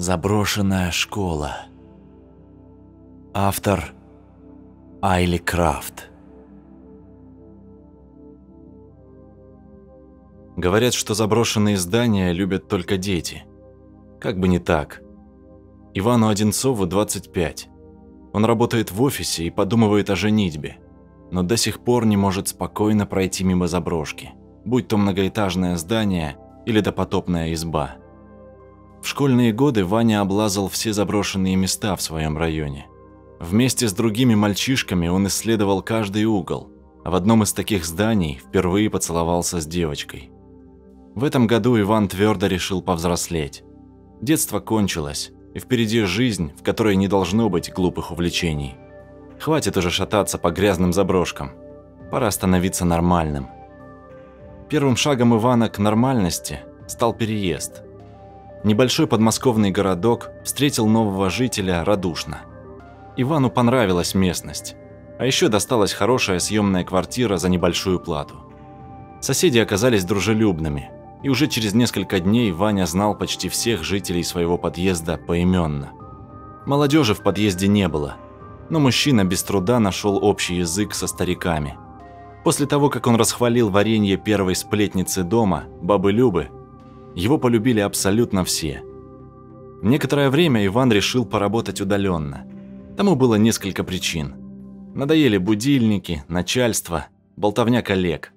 Заброшенная школа. Автор Айли Крафт. Говорят, что заброшенные здания любят только дети. Как бы не так. Ивану Одинцову 25. Он работает в офисе и подумывает о женитьбе, но до сих пор не может спокойно пройти мимо заброшки, будь то многоэтажное здание или допотопная изба. В школьные годы Ваня облазал все заброшенные места в своем районе. Вместе с другими мальчишками он исследовал каждый угол, а в одном из таких зданий впервые поцеловался с девочкой. В этом году Иван твердо решил повзрослеть. Детство кончилось, и впереди жизнь, в которой не должно быть глупых увлечений. Хватит уже шататься по грязным заброшкам. Пора становиться нормальным. Первым шагом Ивана к нормальности стал переезд – Небольшой подмосковный городок встретил нового жителя радушно. Ивану понравилась местность. А еще досталась хорошая съемная квартира за небольшую плату. Соседи оказались дружелюбными, и уже через несколько дней Ваня знал почти всех жителей своего подъезда поименно. Молодежи в подъезде не было, но мужчина без труда нашел общий язык со стариками. После того, как он расхвалил варенье первой сплетницы дома, бабы Любы, его полюбили абсолютно все. Некоторое время Иван решил поработать удаленно. Тому было несколько причин. Надоели будильники, начальство, болтовня коллег.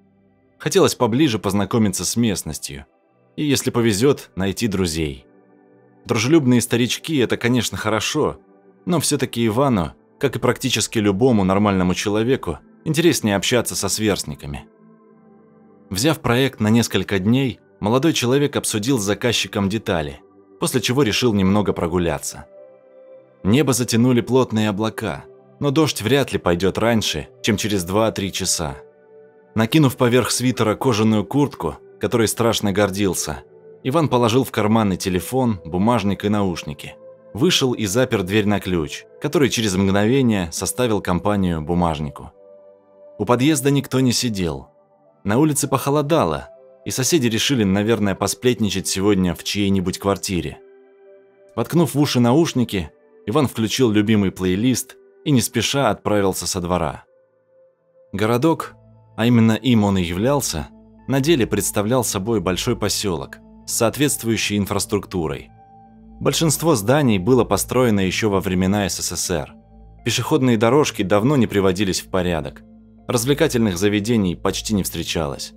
Хотелось поближе познакомиться с местностью. И, если повезет, найти друзей. Дружелюбные старички – это, конечно, хорошо, но все-таки Ивану, как и практически любому нормальному человеку, интереснее общаться со сверстниками. Взяв проект на несколько дней, молодой человек обсудил с заказчиком детали, после чего решил немного прогуляться. Небо затянули плотные облака, но дождь вряд ли пойдет раньше, чем через 2-3 часа. Накинув поверх свитера кожаную куртку, которой страшно гордился, Иван положил в карманы телефон, бумажник и наушники. Вышел и запер дверь на ключ, который через мгновение составил компанию бумажнику. У подъезда никто не сидел. На улице похолодало, и соседи решили, наверное, посплетничать сегодня в чьей-нибудь квартире. Воткнув в уши наушники, Иван включил любимый плейлист и не спеша отправился со двора. Городок, а именно им он и являлся, на деле представлял собой большой поселок с соответствующей инфраструктурой. Большинство зданий было построено еще во времена СССР. Пешеходные дорожки давно не приводились в порядок. Развлекательных заведений почти не встречалось.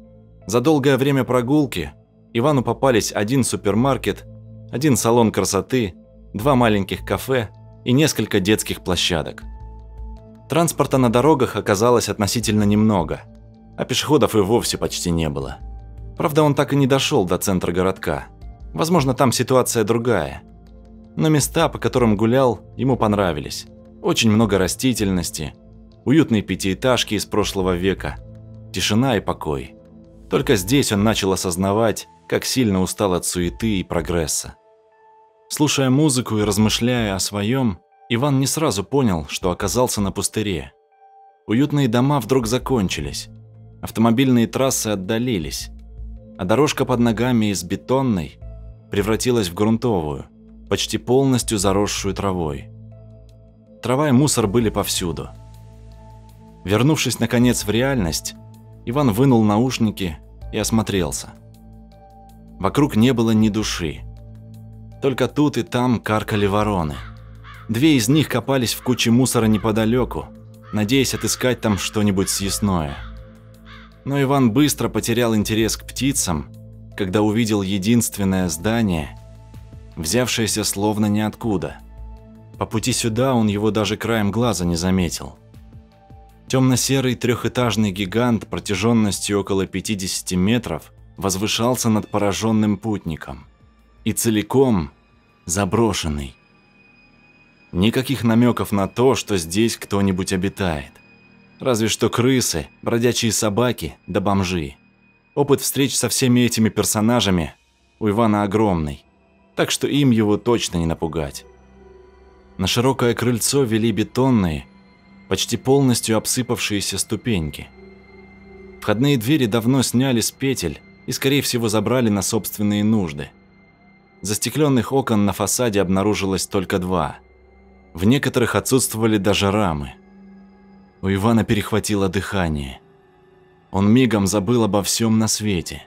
За долгое время прогулки Ивану попались один супермаркет, один салон красоты, два маленьких кафе и несколько детских площадок. Транспорта на дорогах оказалось относительно немного, а пешеходов и вовсе почти не было. Правда, он так и не дошел до центра городка. Возможно, там ситуация другая. Но места, по которым гулял, ему понравились. Очень много растительности, уютные пятиэтажки из прошлого века, тишина и покой. Только здесь он начал осознавать, как сильно устал от суеты и прогресса. Слушая музыку и размышляя о своем, Иван не сразу понял, что оказался на пустыре. Уютные дома вдруг закончились, автомобильные трассы отдалились, а дорожка под ногами из бетонной превратилась в грунтовую, почти полностью заросшую травой. Трава и мусор были повсюду. Вернувшись наконец в реальность, Иван вынул наушники и осмотрелся. Вокруг не было ни души. Только тут и там каркали вороны. Две из них копались в куче мусора неподалеку, надеясь отыскать там что-нибудь съестное. Но Иван быстро потерял интерес к птицам, когда увидел единственное здание, взявшееся словно ниоткуда. По пути сюда он его даже краем глаза не заметил. Темно-серый трехэтажный гигант протяженностью около 50 метров возвышался над пораженным путником. И целиком заброшенный. Никаких намеков на то, что здесь кто-нибудь обитает. Разве что крысы, бродячие собаки да бомжи. Опыт встреч со всеми этими персонажами у Ивана огромный, так что им его точно не напугать. На широкое крыльцо вели бетонные, почти полностью обсыпавшиеся ступеньки. Входные двери давно сняли с петель и, скорее всего, забрали на собственные нужды. Застекленных окон на фасаде обнаружилось только два. В некоторых отсутствовали даже рамы. У Ивана перехватило дыхание. Он мигом забыл обо всем на свете.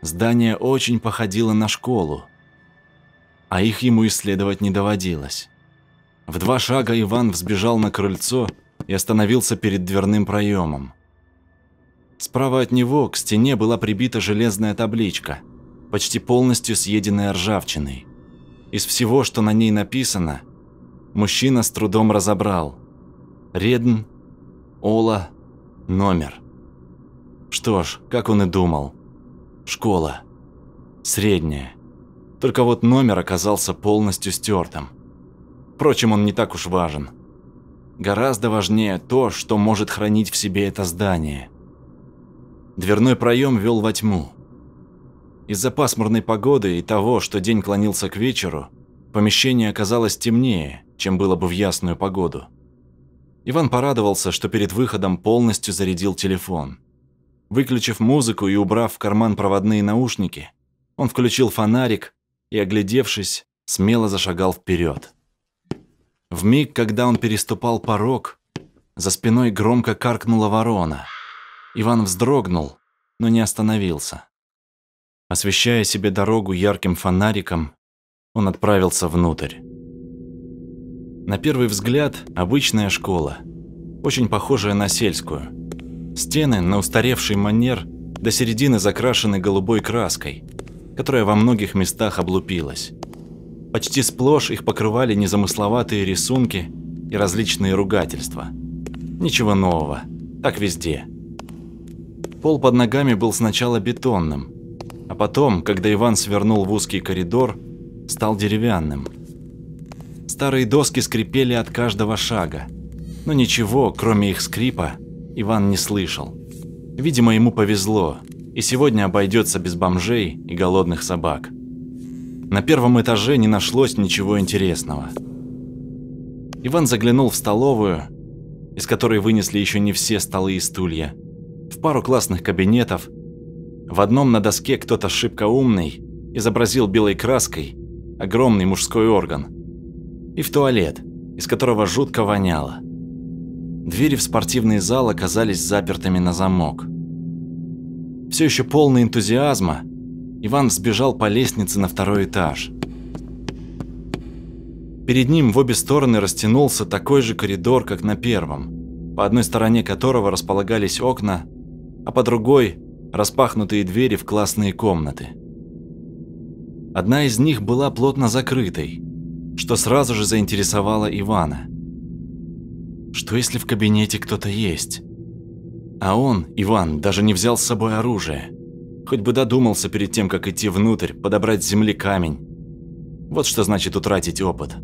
Здание очень походило на школу, а их ему исследовать не доводилось. В два шага Иван взбежал на крыльцо и остановился перед дверным проемом. Справа от него к стене была прибита железная табличка, почти полностью съеденная ржавчиной. Из всего, что на ней написано, мужчина с трудом разобрал. Редн, Ола, номер. Что ж, как он и думал. Школа. Средняя. Только вот номер оказался полностью стертым. Впрочем, он не так уж важен. Гораздо важнее то, что может хранить в себе это здание. Дверной проем вел во тьму. Из-за пасмурной погоды и того, что день клонился к вечеру, помещение оказалось темнее, чем было бы в ясную погоду. Иван порадовался, что перед выходом полностью зарядил телефон. Выключив музыку и убрав в карман проводные наушники, он включил фонарик и, оглядевшись, смело зашагал вперед. В миг, когда он переступал порог, за спиной громко каркнула ворона. Иван вздрогнул, но не остановился. Освещая себе дорогу ярким фонариком, он отправился внутрь. На первый взгляд обычная школа, очень похожая на сельскую. Стены на устаревший манер до середины закрашены голубой краской – которая во многих местах облупилась. Почти сплошь их покрывали незамысловатые рисунки и различные ругательства. Ничего нового, так везде. Пол под ногами был сначала бетонным, а потом, когда Иван свернул в узкий коридор, стал деревянным. Старые доски скрипели от каждого шага, но ничего, кроме их скрипа, Иван не слышал. Видимо, ему повезло, и сегодня обойдется без бомжей и голодных собак. На первом этаже не нашлось ничего интересного. Иван заглянул в столовую, из которой вынесли еще не все столы и стулья, в пару классных кабинетов. В одном на доске кто-то шибко умный изобразил белой краской огромный мужской орган. И в туалет, из которого жутко воняло. Двери в спортивный зал оказались запертыми на замок. Все еще полный энтузиазма, Иван сбежал по лестнице на второй этаж. Перед ним в обе стороны растянулся такой же коридор, как на первом, по одной стороне которого располагались окна, а по другой – распахнутые двери в классные комнаты. Одна из них была плотно закрытой, что сразу же заинтересовало Ивана. Что если в кабинете кто-то есть? А он, Иван, даже не взял с собой оружие. Хоть бы додумался перед тем, как идти внутрь, подобрать с земли камень. Вот что значит утратить опыт.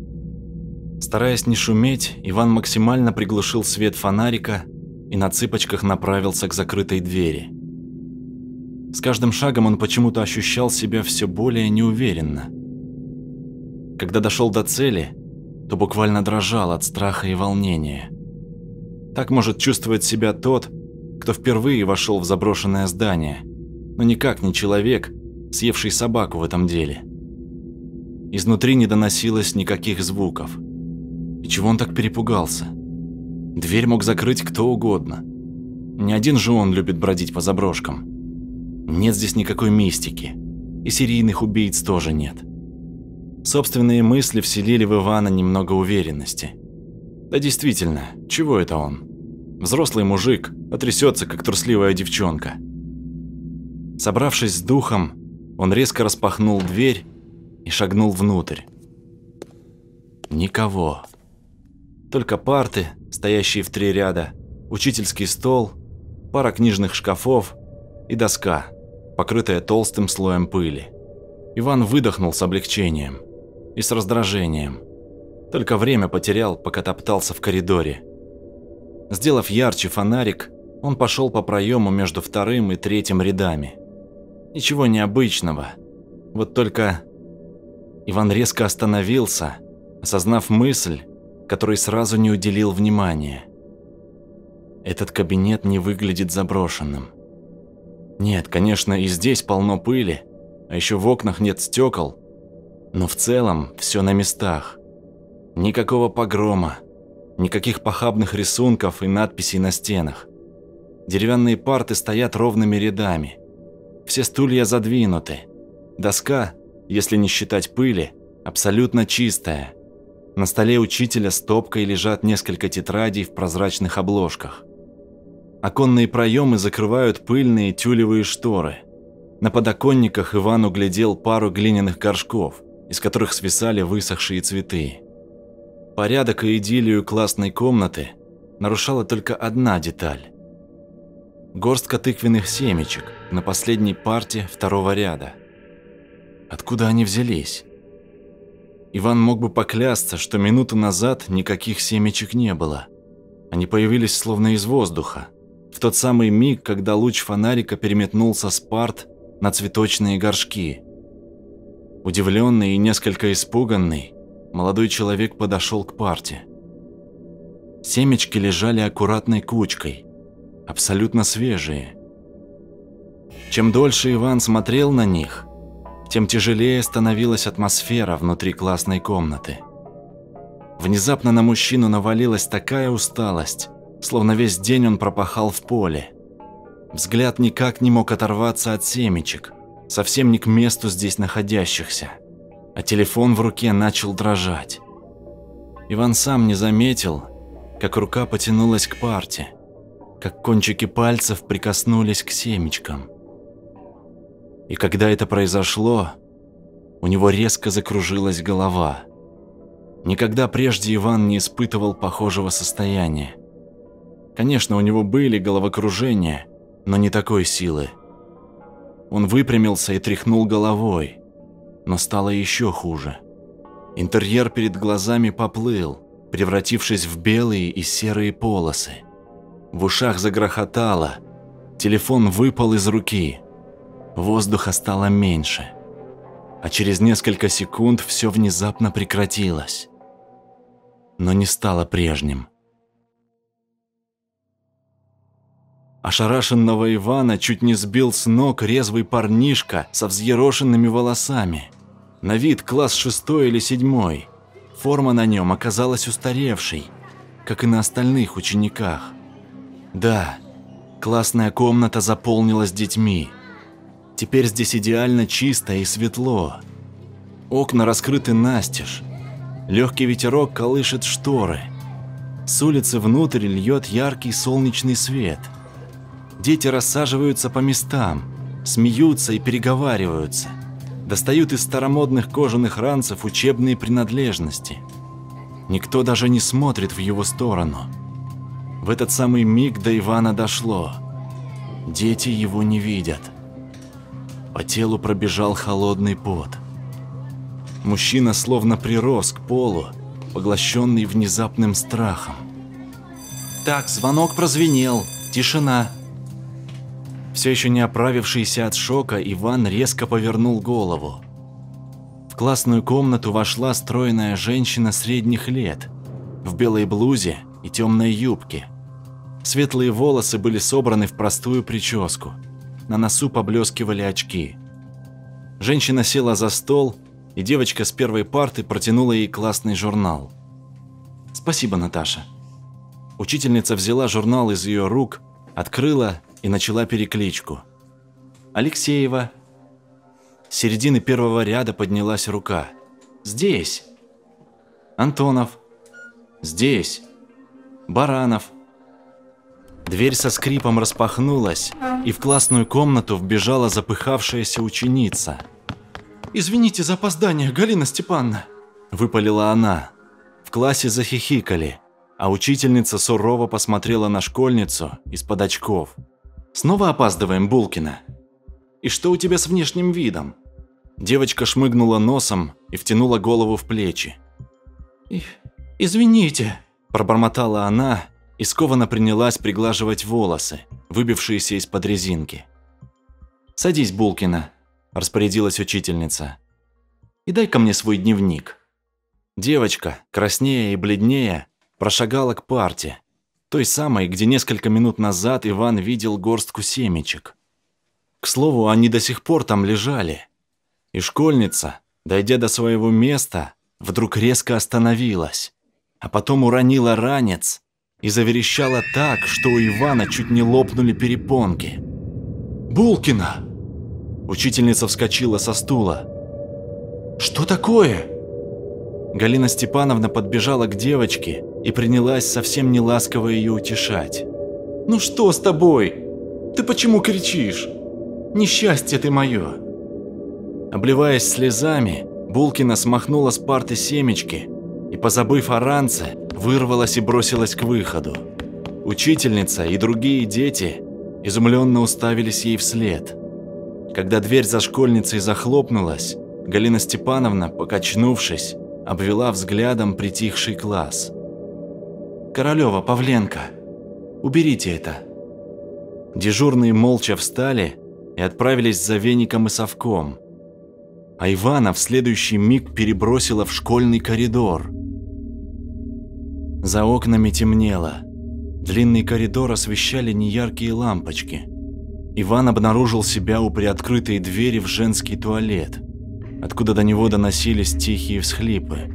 Стараясь не шуметь, Иван максимально приглушил свет фонарика и на цыпочках направился к закрытой двери. С каждым шагом он почему-то ощущал себя все более неуверенно. Когда дошел до цели, то буквально дрожал от страха и волнения. Так может чувствовать себя тот, кто впервые вошел в заброшенное здание, но никак не человек, съевший собаку в этом деле. Изнутри не доносилось никаких звуков. И чего он так перепугался? Дверь мог закрыть кто угодно. Не один же он любит бродить по заброшкам. Нет здесь никакой мистики. И серийных убийц тоже нет. Собственные мысли вселили в Ивана немного уверенности. Да действительно, чего это он? Взрослый мужик, а как трусливая девчонка. Собравшись с духом, он резко распахнул дверь и шагнул внутрь. Никого. Только парты, стоящие в три ряда, учительский стол, пара книжных шкафов и доска, покрытая толстым слоем пыли. Иван выдохнул с облегчением и с раздражением. Только время потерял, пока топтался в коридоре. Сделав ярче фонарик, он пошел по проему между вторым и третьим рядами. Ничего необычного. Вот только Иван резко остановился, осознав мысль, которой сразу не уделил внимания. Этот кабинет не выглядит заброшенным. Нет, конечно, и здесь полно пыли, а еще в окнах нет стекол, Но в целом все на местах. Никакого погрома, никаких похабных рисунков и надписей на стенах. Деревянные парты стоят ровными рядами. Все стулья задвинуты. Доска, если не считать пыли, абсолютно чистая. На столе учителя стопкой лежат несколько тетрадей в прозрачных обложках. Оконные проемы закрывают пыльные тюлевые шторы. На подоконниках Иван углядел пару глиняных горшков, из которых свисали высохшие цветы. Порядок и идиллию классной комнаты нарушала только одна деталь. Горстка тыквенных семечек на последней парте второго ряда. Откуда они взялись? Иван мог бы поклясться, что минуту назад никаких семечек не было. Они появились словно из воздуха, в тот самый миг, когда луч фонарика переметнулся с парт на цветочные горшки. Удивленный и несколько испуганный, молодой человек подошел к парте. Семечки лежали аккуратной кучкой, абсолютно свежие. Чем дольше Иван смотрел на них, тем тяжелее становилась атмосфера внутри классной комнаты. Внезапно на мужчину навалилась такая усталость, словно весь день он пропахал в поле. Взгляд никак не мог оторваться от семечек, совсем не к месту здесь находящихся, а телефон в руке начал дрожать. Иван сам не заметил, как рука потянулась к парте, как кончики пальцев прикоснулись к семечкам. И когда это произошло, у него резко закружилась голова. Никогда прежде Иван не испытывал похожего состояния. Конечно, у него были головокружения, но не такой силы. Он выпрямился и тряхнул головой, но стало еще хуже. Интерьер перед глазами поплыл, превратившись в белые и серые полосы. В ушах загрохотало, телефон выпал из руки – Воздуха стало меньше. А через несколько секунд все внезапно прекратилось. Но не стало прежним. Ошарашенного Ивана чуть не сбил с ног резвый парнишка со взъерошенными волосами. На вид класс шестой или седьмой. Форма на нем оказалась устаревшей, как и на остальных учениках. Да, классная комната заполнилась детьми. Теперь здесь идеально чисто и светло. Окна раскрыты настежь. Легкий ветерок колышет шторы. С улицы внутрь льет яркий солнечный свет. Дети рассаживаются по местам, смеются и переговариваются. Достают из старомодных кожаных ранцев учебные принадлежности. Никто даже не смотрит в его сторону. В этот самый миг до Ивана дошло. Дети его не видят. По телу пробежал холодный пот. Мужчина словно прирос к полу, поглощенный внезапным страхом. «Так, звонок прозвенел. Тишина». Все еще не оправившийся от шока, Иван резко повернул голову. В классную комнату вошла стройная женщина средних лет, в белой блузе и темной юбке. Светлые волосы были собраны в простую прическу – на носу поблескивали очки. Женщина села за стол, и девочка с первой парты протянула ей классный журнал. «Спасибо, Наташа». Учительница взяла журнал из ее рук, открыла и начала перекличку. «Алексеева». С середины первого ряда поднялась рука. «Здесь». «Антонов». «Здесь». «Баранов». Дверь со скрипом распахнулась, и в классную комнату вбежала запыхавшаяся ученица. «Извините за опоздание, Галина Степановна», – выпалила она. В классе захихикали, а учительница сурово посмотрела на школьницу из-под очков. «Снова опаздываем, Булкина? И что у тебя с внешним видом?» Девочка шмыгнула носом и втянула голову в плечи. «Извините», – пробормотала она и скованно принялась приглаживать волосы, выбившиеся из-под резинки. «Садись, Булкина», – распорядилась учительница. «И дай-ка мне свой дневник». Девочка, краснея и бледнее, прошагала к парте, той самой, где несколько минут назад Иван видел горстку семечек. К слову, они до сих пор там лежали. И школьница, Дойдя до своего места, вдруг резко остановилась, а потом уронила ранец и заверещала так, что у Ивана чуть не лопнули перепонки. «Булкина!» Учительница вскочила со стула. «Что такое?» Галина Степановна подбежала к девочке и принялась совсем неласково ее утешать. «Ну что с тобой? Ты почему кричишь? Несчастье ты мое!» Обливаясь слезами, Булкина смахнула с парты семечки позабыв о ранце, вырвалась и бросилась к выходу. Учительница и другие дети изумленно уставились ей вслед. Когда дверь за школьницей захлопнулась, Галина Степановна, покачнувшись, обвела взглядом притихший класс. «Королёва, Павленко, уберите это». Дежурные молча встали и отправились за веником и совком, а Ивана в следующий миг перебросила в школьный коридор. За окнами темнело. Длинный коридор освещали неяркие лампочки. Иван обнаружил себя у приоткрытой двери в женский туалет, откуда до него доносились тихие всхлипы.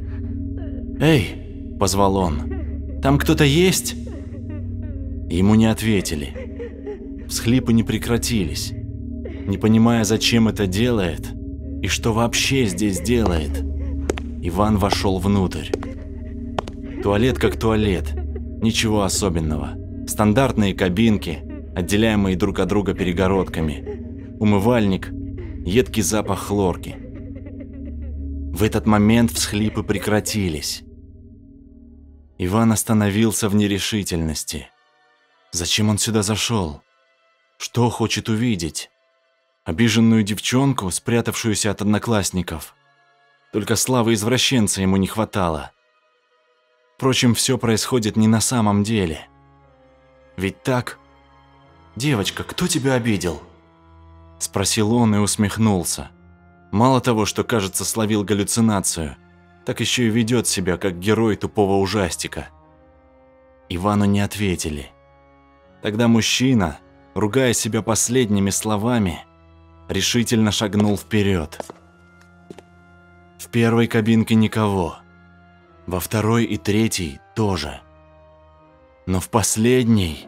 «Эй!» – позвал он. «Там кто-то есть?» Ему не ответили. Всхлипы не прекратились. Не понимая, зачем это делает и что вообще здесь делает, Иван вошел внутрь. Туалет как туалет, ничего особенного. Стандартные кабинки, отделяемые друг от друга перегородками. Умывальник, едкий запах хлорки. В этот момент всхлипы прекратились. Иван остановился в нерешительности. Зачем он сюда зашел? Что хочет увидеть? Обиженную девчонку, спрятавшуюся от одноклассников? Только славы извращенца ему не хватало. Впрочем, все происходит не на самом деле. Ведь так? «Девочка, кто тебя обидел?» Спросил он и усмехнулся. Мало того, что, кажется, словил галлюцинацию, так еще и ведет себя, как герой тупого ужастика. Ивану не ответили. Тогда мужчина, ругая себя последними словами, решительно шагнул вперед. В первой кабинке никого во второй и третьей тоже. Но в последней...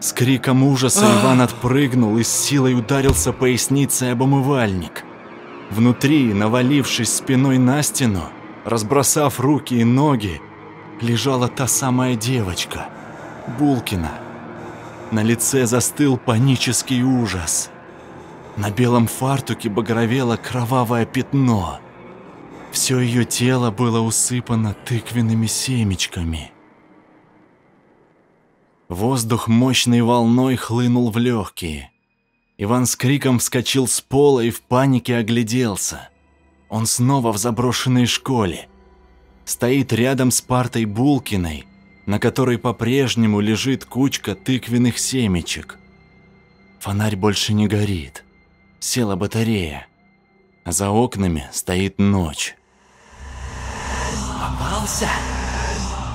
С криком ужаса Иван отпрыгнул и с силой ударился поясницей об умывальник. Внутри, навалившись спиной на стену, разбросав руки и ноги, лежала та самая девочка, Булкина. На лице застыл панический ужас. На белом фартуке багровело кровавое пятно – все ее тело было усыпано тыквенными семечками. Воздух мощной волной хлынул в легкие. Иван с криком вскочил с пола и в панике огляделся. Он снова в заброшенной школе. Стоит рядом с партой Булкиной, на которой по-прежнему лежит кучка тыквенных семечек. Фонарь больше не горит. Села батарея. А за окнами стоит ночь. «Попался?»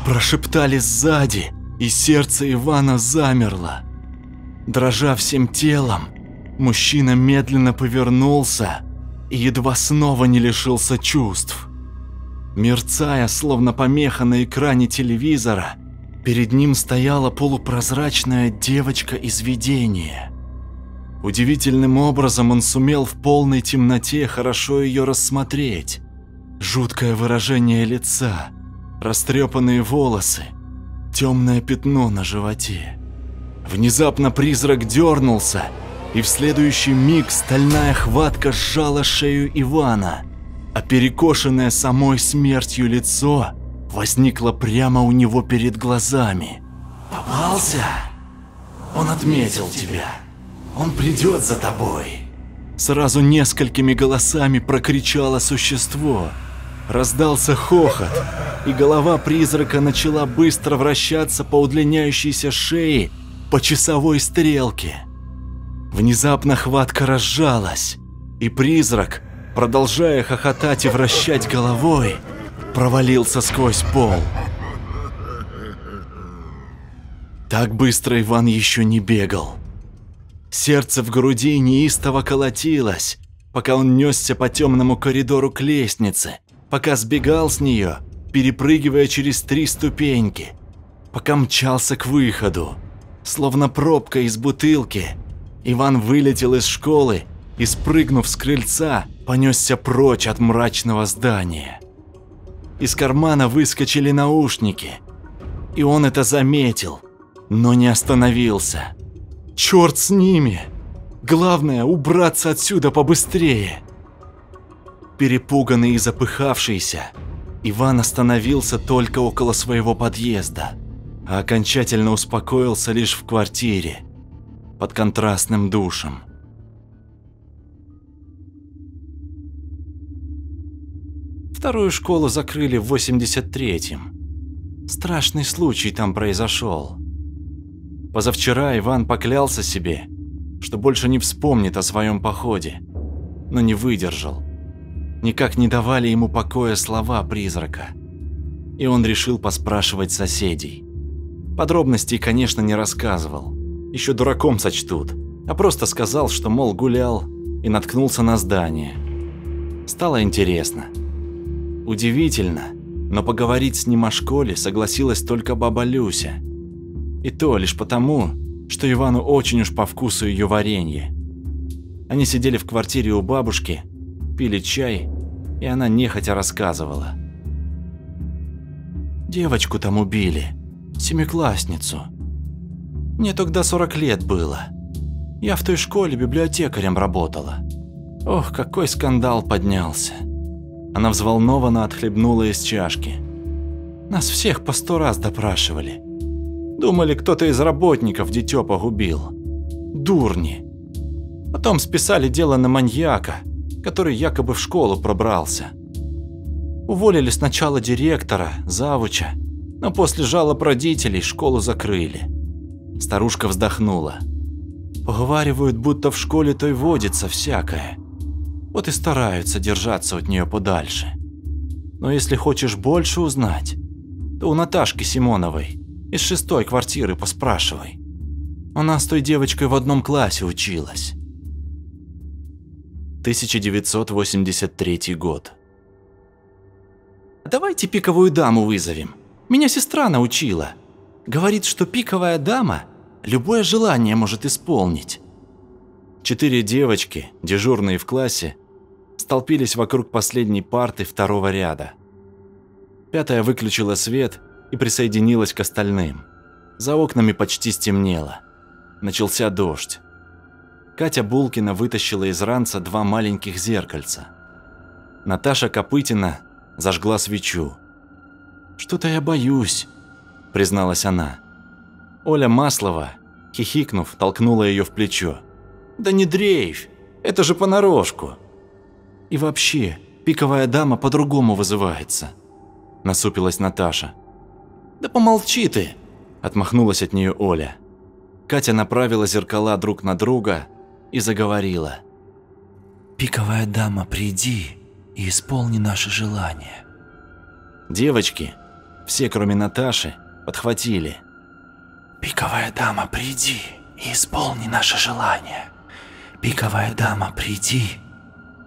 Прошептали сзади, и сердце Ивана замерло. Дрожа всем телом, мужчина медленно повернулся и едва снова не лишился чувств. Мерцая, словно помеха на экране телевизора, перед ним стояла полупрозрачная девочка из видения. Удивительным образом он сумел в полной темноте хорошо ее рассмотреть. Жуткое выражение лица, растрепанные волосы, темное пятно на животе. Внезапно призрак дернулся, и в следующий миг стальная хватка сжала шею Ивана, а перекошенное самой смертью лицо возникло прямо у него перед глазами. «Попался? Он отметил тебя. Он придет за тобой!» Сразу несколькими голосами прокричало существо – Раздался хохот, и голова призрака начала быстро вращаться по удлиняющейся шее по часовой стрелке. Внезапно хватка разжалась, и призрак, продолжая хохотать и вращать головой, провалился сквозь пол. Так быстро Иван еще не бегал. Сердце в груди неистово колотилось, пока он несся по темному коридору к лестнице, пока сбегал с нее, перепрыгивая через три ступеньки, пока мчался к выходу. Словно пробка из бутылки, Иван вылетел из школы и, спрыгнув с крыльца, понесся прочь от мрачного здания. Из кармана выскочили наушники, и он это заметил, но не остановился. Черт с ними! Главное – убраться отсюда побыстрее. Перепуганный и запыхавшийся, Иван остановился только около своего подъезда, а окончательно успокоился лишь в квартире, под контрастным душем. Вторую школу закрыли в 83-м. Страшный случай там произошел. Позавчера Иван поклялся себе, что больше не вспомнит о своем походе, но не выдержал. Никак не давали ему покоя слова призрака. И он решил поспрашивать соседей. Подробностей, конечно, не рассказывал. Еще дураком сочтут. А просто сказал, что, мол, гулял и наткнулся на здание. Стало интересно. Удивительно, но поговорить с ним о школе согласилась только баба Люся. И то лишь потому, что Ивану очень уж по вкусу ее варенье. Они сидели в квартире у бабушки, пили чай, и она нехотя рассказывала. Девочку там убили, семиклассницу. Мне тогда 40 лет было. Я в той школе библиотекарем работала. Ох, какой скандал поднялся. Она взволнованно отхлебнула из чашки. Нас всех по сто раз допрашивали. Думали, кто-то из работников дитё погубил. Дурни. Потом списали дело на маньяка, который якобы в школу пробрался. Уволили сначала директора, завуча, но после жалоб родителей школу закрыли. Старушка вздохнула. Поговаривают, будто в школе той водится всякое. Вот и стараются держаться от нее подальше. Но если хочешь больше узнать, то у Наташки Симоновой из шестой квартиры поспрашивай. Она с той девочкой в одном классе училась. 1983 год. Давайте пиковую даму вызовем. Меня сестра научила. Говорит, что пиковая дама любое желание может исполнить. Четыре девочки, дежурные в классе, столпились вокруг последней парты второго ряда. Пятая выключила свет и присоединилась к остальным. За окнами почти стемнело. Начался дождь. Катя Булкина вытащила из ранца два маленьких зеркальца. Наташа Копытина зажгла свечу. «Что-то я боюсь», – призналась она. Оля Маслова, хихикнув, толкнула ее в плечо. «Да не дрейфь, это же понарошку». И вообще, пиковая дама по-другому вызывается, насупилась Наташа. Да помолчи ты, отмахнулась от нее Оля. Катя направила зеркала друг на друга и заговорила. «Пиковая дама, приди и исполни наше желание». Девочки, все кроме Наташи, подхватили. «Пиковая дама, приди и исполни наше желание. Пиковая дама, приди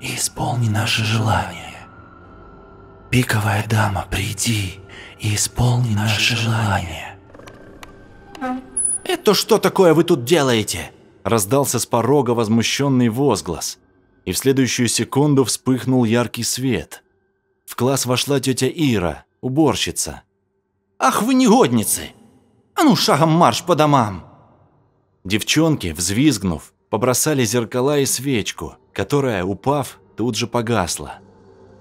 и исполни наше желание. Пиковая дама, приди исполни наше желание. «Это что такое вы тут делаете?» Раздался с порога возмущенный возглас, и в следующую секунду вспыхнул яркий свет. В класс вошла тетя Ира, уборщица. «Ах вы негодницы! А ну шагом марш по домам!» Девчонки, взвизгнув, побросали зеркала и свечку, которая, упав, тут же погасла.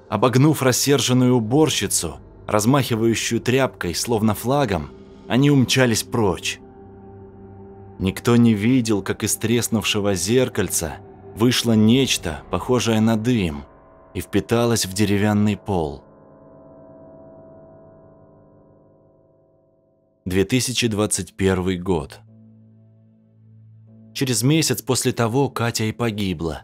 Обогнув рассерженную уборщицу, размахивающую тряпкой, словно флагом, они умчались прочь. Никто не видел, как из треснувшего зеркальца вышло нечто, похожее на дым, и впиталось в деревянный пол. 2021 год. Через месяц после того Катя и погибла.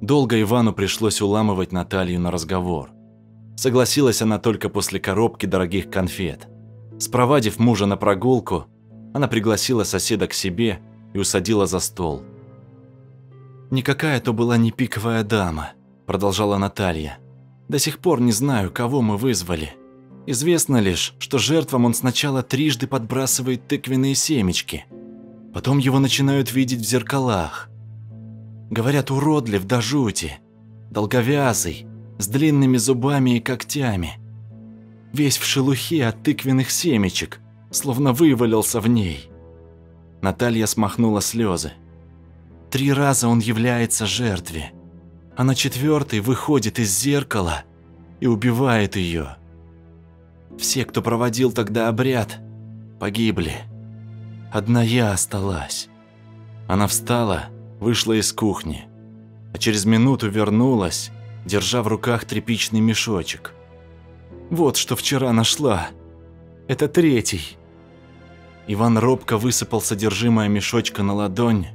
Долго Ивану пришлось уламывать Наталью на разговор. Согласилась она только после коробки дорогих конфет. Спровадив мужа на прогулку, она пригласила соседа к себе и усадила за стол. «Никакая то была не пиковая дама», – продолжала Наталья. «До сих пор не знаю, кого мы вызвали. Известно лишь, что жертвам он сначала трижды подбрасывает тыквенные семечки. Потом его начинают видеть в зеркалах. Говорят, уродлив до жути, долговязый, с длинными зубами и когтями. Весь в шелухе от тыквенных семечек, словно вывалился в ней. Наталья смахнула слезы. Три раза он является жертве, а на четвертый выходит из зеркала и убивает ее. Все, кто проводил тогда обряд, погибли. Одна я осталась. Она встала, вышла из кухни, а через минуту вернулась, держа в руках тряпичный мешочек. Вот что вчера нашла. Это третий. Иван робко высыпал содержимое мешочка на ладонь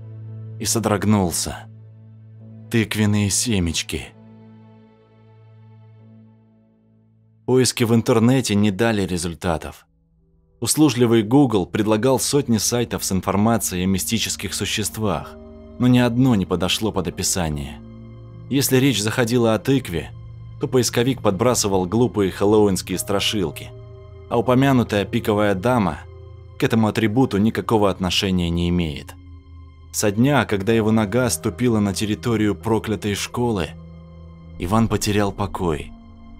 и содрогнулся. Тыквенные семечки. Поиски в интернете не дали результатов. Услужливый Google предлагал сотни сайтов с информацией о мистических существах, но ни одно не подошло под описание. Если речь заходила о тыкве, то поисковик подбрасывал глупые хэллоуинские страшилки, а упомянутая пиковая дама к этому атрибуту никакого отношения не имеет. Со дня, когда его нога ступила на территорию проклятой школы, Иван потерял покой.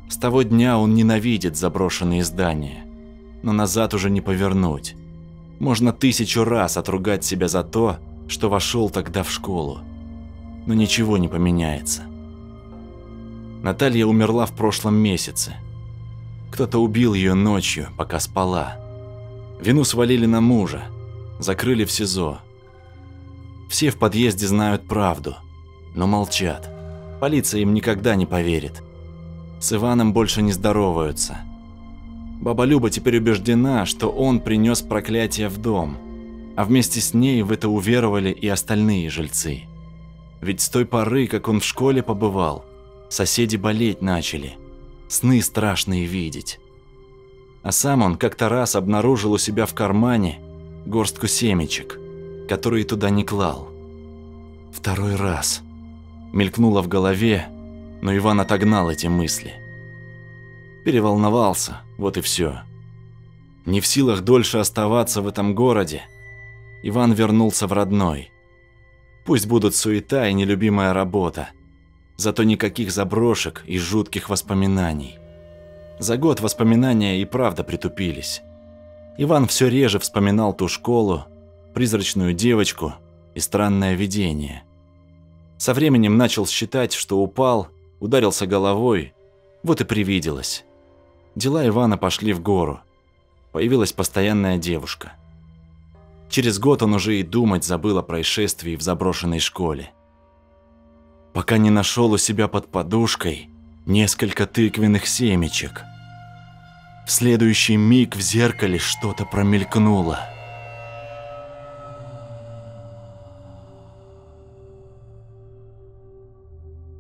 С того дня он ненавидит заброшенные здания, но назад уже не повернуть. Можно тысячу раз отругать себя за то, что вошел тогда в школу. Но ничего не поменяется. Наталья умерла в прошлом месяце. Кто-то убил ее ночью, пока спала. Вину свалили на мужа, закрыли в СИЗО. Все в подъезде знают правду, но молчат. Полиция им никогда не поверит. С Иваном больше не здороваются. Баба Люба теперь убеждена, что он принес проклятие в дом, а вместе с ней в это уверовали и остальные жильцы. Ведь с той поры, как он в школе побывал, соседи болеть начали, сны страшные видеть. А сам он как-то раз обнаружил у себя в кармане горстку семечек, которые туда не клал. Второй раз. Мелькнуло в голове, но Иван отогнал эти мысли. Переволновался, вот и все. Не в силах дольше оставаться в этом городе, Иван вернулся в родной. Пусть будут суета и нелюбимая работа, зато никаких заброшек и жутких воспоминаний. За год воспоминания и правда притупились. Иван все реже вспоминал ту школу, призрачную девочку и странное видение. Со временем начал считать, что упал, ударился головой, вот и привиделось. Дела Ивана пошли в гору. Появилась постоянная девушка. Через год он уже и думать забыл о происшествии в заброшенной школе. Пока не нашел у себя под подушкой несколько тыквенных семечек. В следующий миг в зеркале что-то промелькнуло.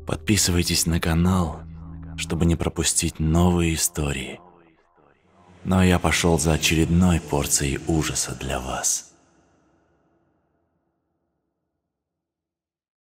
Подписывайтесь на канал, чтобы не пропустить новые истории. Но я пошел за очередной порцией ужаса для вас.